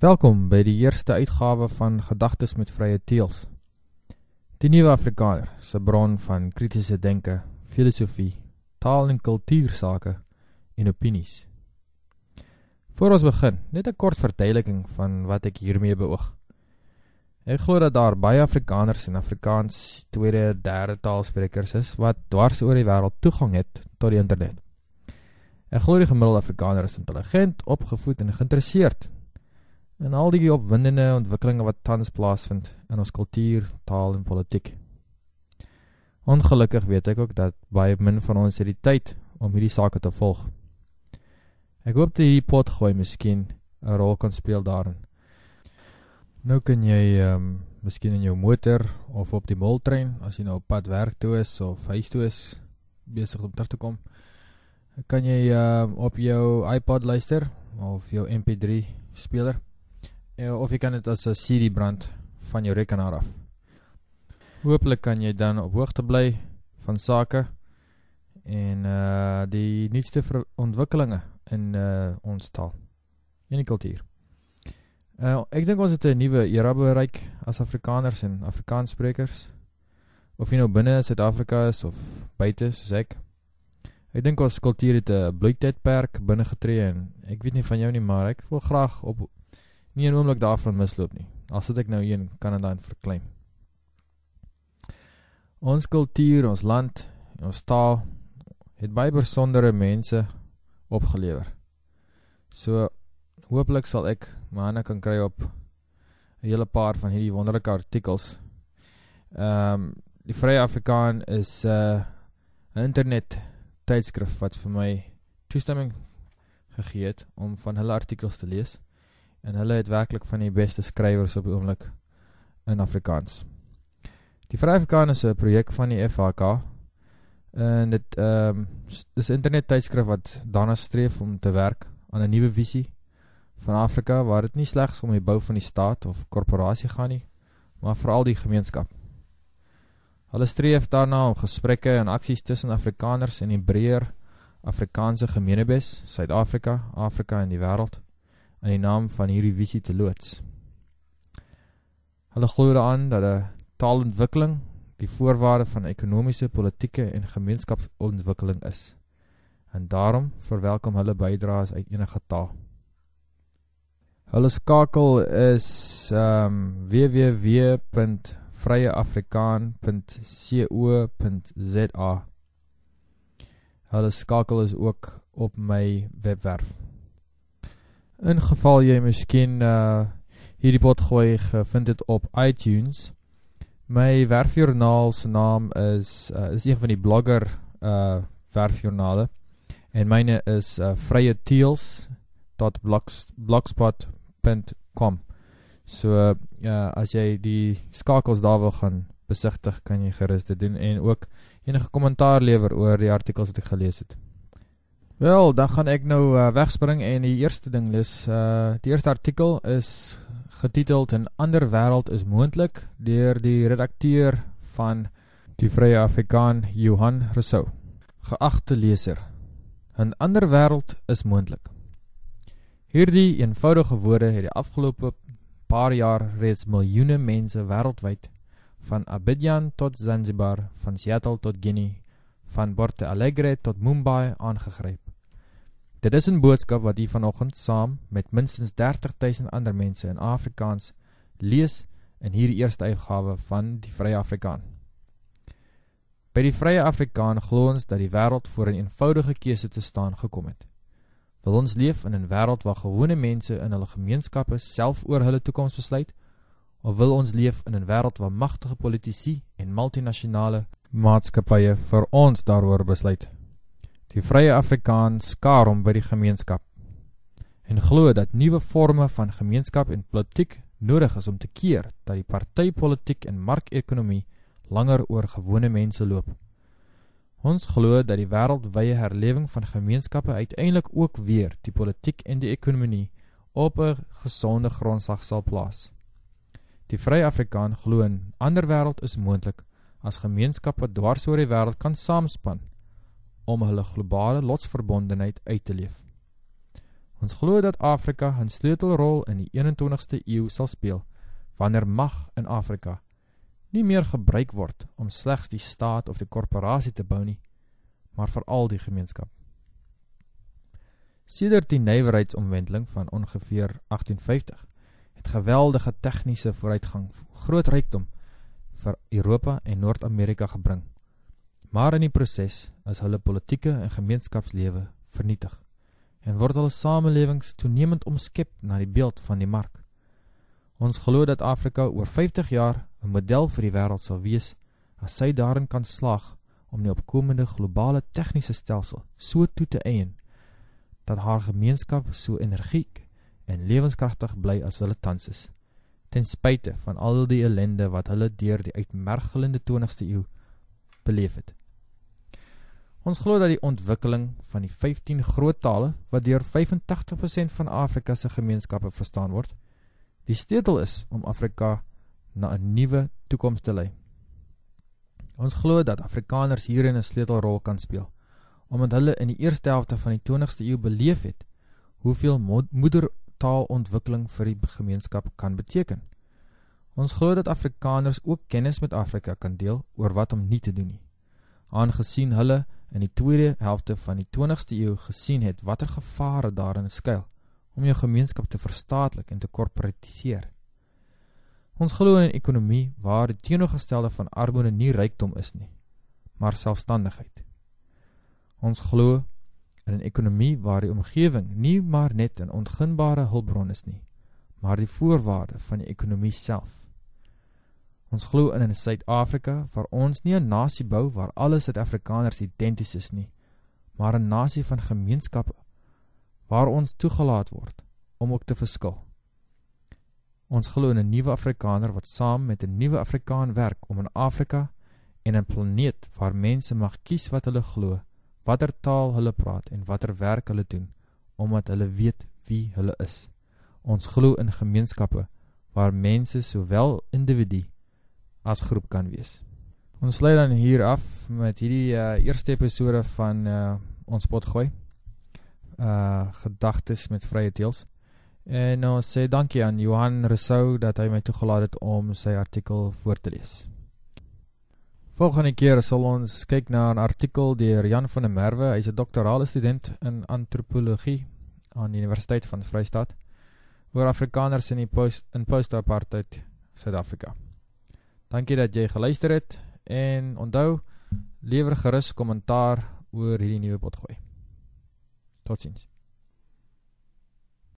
Welkom by die eerste uitgawe van Gedagtes met Vrye Teels. Die Nuwe Afrikaner se bron van kritiese denke, filosofie, taal en kultuursake en opinies. Voor ons begin, net 'n kort verduideliking van wat ek hiermee beoog. Ek glo dat daar baie Afrikaners en Afrikaans tweede, derde taalsprekers is wat dwars oor die wêreld toegang het tot die internet. Ek glo die gemiddelde Afrikaner is intelligent, opgevoed en geïnteresseerd en al die opwindende ontwikkelinge wat tans plaasvind in ons kultuur, taal en politiek. Ongelukkig weet ek ook dat baie min van ons het die tyd om hierdie sake te volg. Ek hoop dat hierdie pot gooi miskien 'n rol kan speel daarin. Nou kan jy ehm um, miskien in jou motor of op die moltrein as jy nou op pad werk toe is of huis toe is besig om terug te kom, kan jy ehm um, op jou iPod luister of jou MP3 speler of jy kan dit as 'n CD brand van jou rekenaar af. Hoopelik kan jy dan op hoogte bly van sake en uh die nuutste ontwikkelinge in uh ons taal en die kultuur. Uh ek dink ons het 'n nuwe era bereik as Afrikaners en Afrikaanssprekers. Of jy nou binne Suid-Afrika is of buite soos ek. Ek dink ons kultuur het 'n bloeitydperk binne getree en ek weet nie van jou nie, maar ek wil graag op nie een oomblik daarvan misloop nie. Al sit ek nou hier in Canada en verklein. Ons kultuur, ons land ons taal het baie besondere mense opgelewer. So hooplik sal ek my hande kan kry op 'n hele paar van hierdie wonderlike artikels. Ehm um, die Vrye Afrikaan is 'n uh, internet tydskrif wat vir my toestemming gegee het om van hulle artikels te lees en hulle het werklik van die beste skrywers op die oomblik in Afrikaans. Die Vrye Afrikaan is 'n projek van die FHK en dit ehm um, dis 'n internet tydskrif wat daarna streef om te werk aan 'n nuwe visie van Afrika waar dit nie slegs om die bou van die staat of korporasie gaan nie, maar veral die gemeenskap. Hulle streef daarna om gesprekke en aksies tussen Afrikaners en die breër Afrikaanse gemeenebes, Suid-Afrika, Afrika en die wêreld in die naam van hierdie visie te loods. Hulle glo daaraan dat 'n taalontwikkeling die voorwaarde van ekonomiese, politieke en gemeenskapsontwikkeling is. En daarom verwelkom hulle bydraes uit enige taal. Hulle skakel is um www.vryeafrikaan.co.za. Hulle skakel is ook op my webwerf. In geval jy miskien uh, hierdie pot gooi gevind het op iTunes, my werfjournaal se naam is uh, is een van die blogger uh, werfjournale en myne is uh, vryeteels.blogspot.com. So uh, as jy die skakels daar wil gaan besigtig, kan jy gerus dit doen en ook enige kommentaar lewer oor die artikels wat ek gelees het. Wel, dan gaan ek nou uh, wegspring en die eerste ding lees. Uh, die eerste artikel is getiteld Een ander wereld is moendlik dier die redacteur van die Vrije Afrikaan Johan Rousseau. Geachte leeser, Een ander wereld is moendlik. Hierdie eenvoudige woorde het die afgelopen paar jaar reeds miljoene mense wereldwijd van Abidjan tot Zanzibar, van Seattle tot Guinea, van Porto Alegre tot Mumbai aangegryp. Dit is een boodskap wat hy vanochtend saam met minstens 30.000 ander mense in Afrikaans lees in hierdie eerste uitgave van die Vrye Afrikaan. By die Vrye Afrikaan glo ons dat die wereld voor een eenvoudige kese te staan gekom het. Wil ons leef in een wereld waar gewone mense in hulle gemeenskappe self oor hulle toekomst besluit, of wil ons leef in een wereld waar machtige politici en multinationale maatskapie vir ons daar besluit? Die Vrye Afrikaan skaar om by die gemeenskap en glo dat nieuwe vorme van gemeenskap en politiek nodig is om te keer dat die partijpolitiek en markekonomie langer oor gewone mense loop. Ons glo dat die wereldwee herleving van gemeenskappe uiteindelik ook weer die politiek en die ekonomie op een gezonde grondsag sal plaas. Die Vrye Afrikaan glo in ander wereld is moendlik as gemeenskappe dwars oor die wereld kan saamspan om hulle globale lotsverbondenheid uit te leef. Ons glo dat Afrika 'n sleutelrol in die 21ste eeu sal speel wanneer mag in Afrika nie meer gebruik word om slegs die staat of die korporasie te bou nie, maar veral die gemeenskap. Sedert die nywerheidsomwenteling van ongeveer 1850 het geweldige tegniese vooruitgang groot rykdom vir Europa en Noord-Amerika gebring. Maar in die proses is hulle politieke en gemeenskapslewe vernietig en word hulle samelewings toenemend omskep na die beeld van die mark. Ons glo dat Afrika oor 50 jaar 'n model vir die wêreld sal wees as sy daarin kan slaag om die opkomende globale tegniese stelsel so toe te eien dat haar gemeenskap so energiek en lewenskragtig bly as hulle tans is ten spyte van al die ellende wat hulle deur die uitmergelende 20ste eeu beleef het. Ons glo dat die ontwikkeling van die 15 groot tale wat deur 85% van Afrika se gemeenskappe verstaan word, die sleutel is om Afrika na 'n nuwe toekoms te lei. Ons glo dat Afrikaners hierin 'n sleutelrol kan speel, omdat hulle in die eerste helfte van die 20ste eeu beleef het hoeveel moedertaalontwikkeling vir die gemeenskap kan beteken. Ons glo dat Afrikaners ook kennis met Afrika kan deel oor wat om nie te doen nie. Aangesien hulle in die tweede helfte van die 20ste eeu gesien het watter gevare daarin skuil om jou gemeenskap te verstaatlik en te korporatiseer. Ons glo in 'n ekonomie waar die teenoorgestelde van armoede nie rykdom is nie, maar selfstandigheid. Ons glo in 'n ekonomie waar die omgewing nie maar net 'n onginbare hulpbron is nie, maar die voorwaarde van die ekonomie self. Ons glo in 'n Suid-Afrika waar ons nie 'n nasie bou waar alle Suid-Afrikaners identies is nie, maar 'n nasie van gemeenskappe waar ons toegelaat word om ook te verskil. Ons glo in 'n nuwe Afrikaner wat saam met 'n nuwe Afrikaan werk om in Afrika en 'n planeet waar mense mag kies wat hulle glo, watter taal hulle praat en watter werk hulle doen, omdat hulle weet wie hulle is. Ons glo in gemeenskappe waar mense sowel individu as groep kan wees. Ons sluit dan hier af met hierdie uh, eerste episode van uh, ons potgooi. Uh gedagtes met vrye teels. En ons sê dankie aan Johan Rousseau dat hy my toegelaat het om sy artikel voor te lees. Volgende keer sal ons kyk na 'n artikel deur Jan van der Merwe. Hy's 'n doktorale student in antropologie aan die Universiteit van Vryheid oor Afrikaners in die post post-apartheid Suid-Afrika. Dankie dat jy geluister het en onthou lewer gerus kommentaar oor hierdie nuwe potgooi. Totsiens.